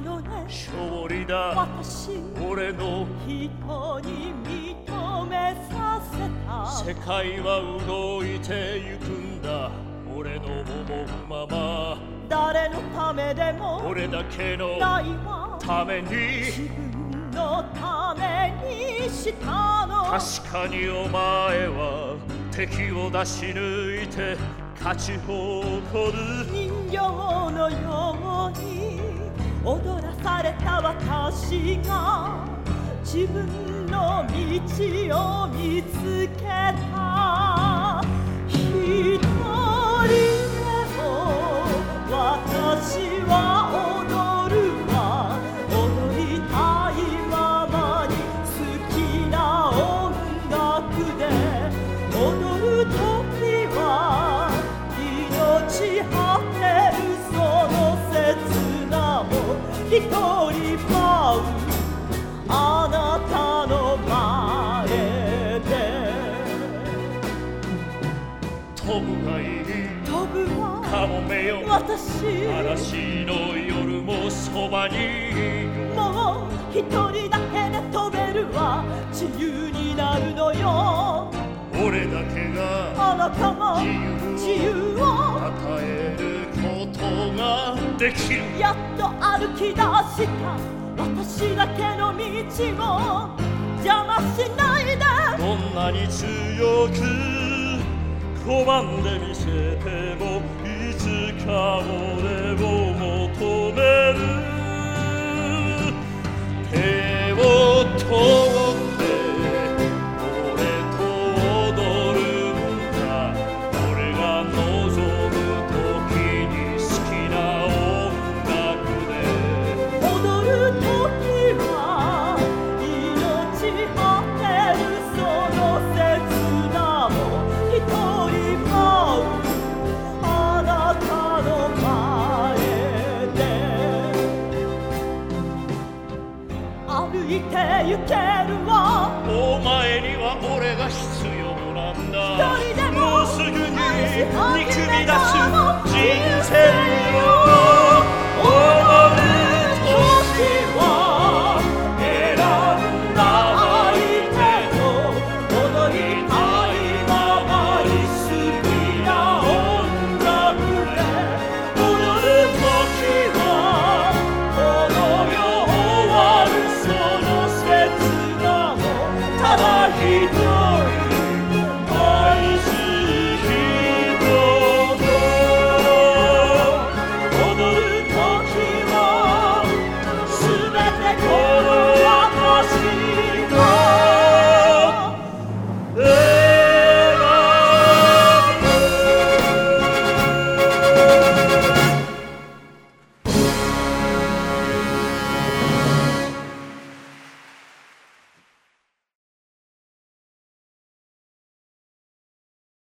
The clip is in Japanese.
のね。勝利だ。私俺の人に認めさせた。世界は動いてゆくんだ。俺の思うまま。誰のためでも俺だけのために。自分のためにしたの。確かにお前は敵を出し抜いて勝ち誇る。人形のように踊らされた私が自分の道を見つけた。一人舞うあなたの前で。飛ぶがいい。飛ぶわかもめよ私嵐の夜もそばに。もう一人だけで飛べるわ。自由になるのよ。俺だけがあなたが自由を。与えるできる。やっと歩き出した。私だけの道を。邪魔しないで。どんなに強く拒んでみせてもいつか俺をいて行けるわ。お前には俺が必要なんだ。一人でももうすぐに憎み出す人生 He